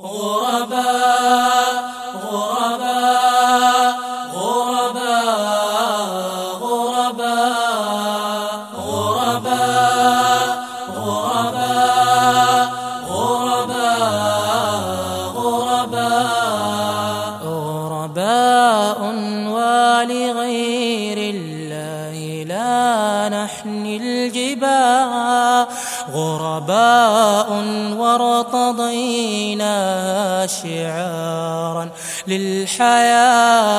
غرباء غرباء غرباء غرباء غرباء غرباء غرباء غرباء غرباء ولغير الجباه غرباء وارتضينا شعارا للحياة.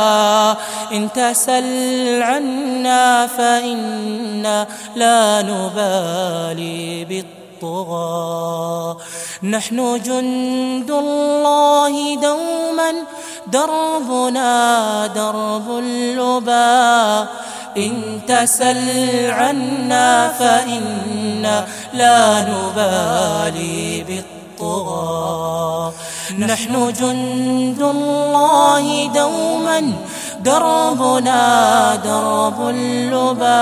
إن تسل عنا فإنا لا نبالي بالطغى. نحن جند الله دوما دربنا درب اللبا. إن تسل عنا فإنا لا نبالي بالطغى نحن جند الله دوما دربنا درب اللبا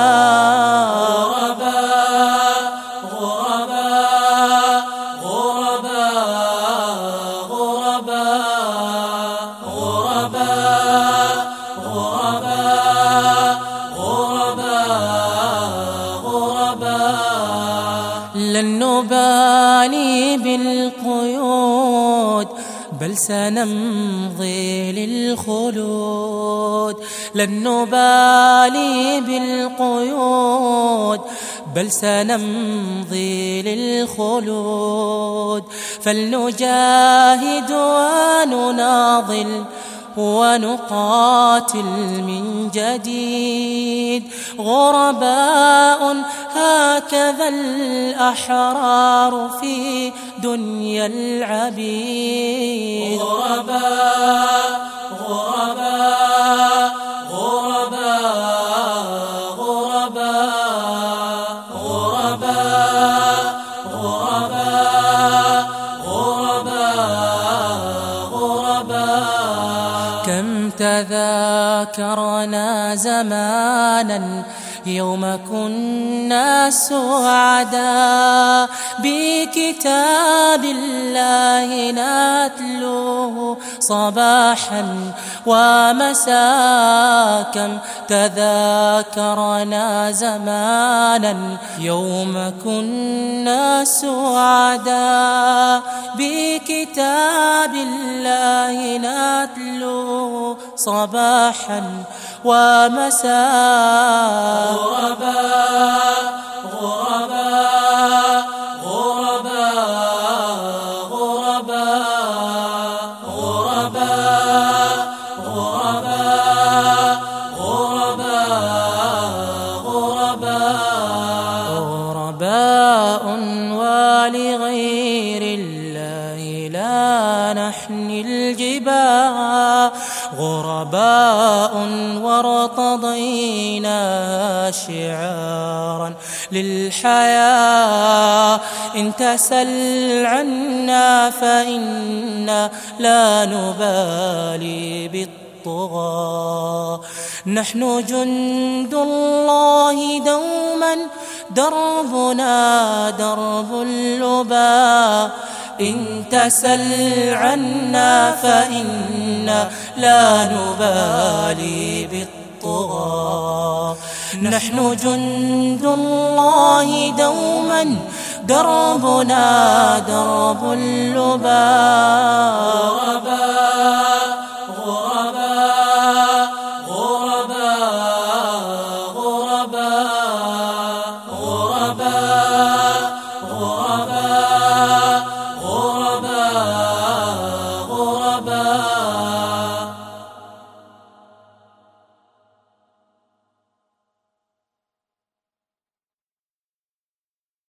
لن نبالي بالقيود بل سنمضي للخلود. لن نبالي بالقيود بل سنمضي للخلود. فلنجاهد ونناضل ونقاتل من جديد. غرباء هكذا الأحرار في دنيا العبيد. غرباء كم تذاكرنا زمانا يوم كنا سعدا بكتاب الله نتلوه صباحا ومساء كم تذاكرنا زمانا يوم كنا سعدا بكتاب الله نتلوه صباحا ومساء. غرباء غرباء غرباء غرباء غرباء غرباء غرباء غرباء غرباء ولغير الله لا نحني الجباه غرباء وارتضينا شعارا للحياة. إن تسل عنا فإنا لا نبالي بالطغى. نحن جند الله دوما دربنا درب اللبا إن تسل عنا فإنا لا نبالي بالطغى. نحن جند الله دوما دربنا درب اللبا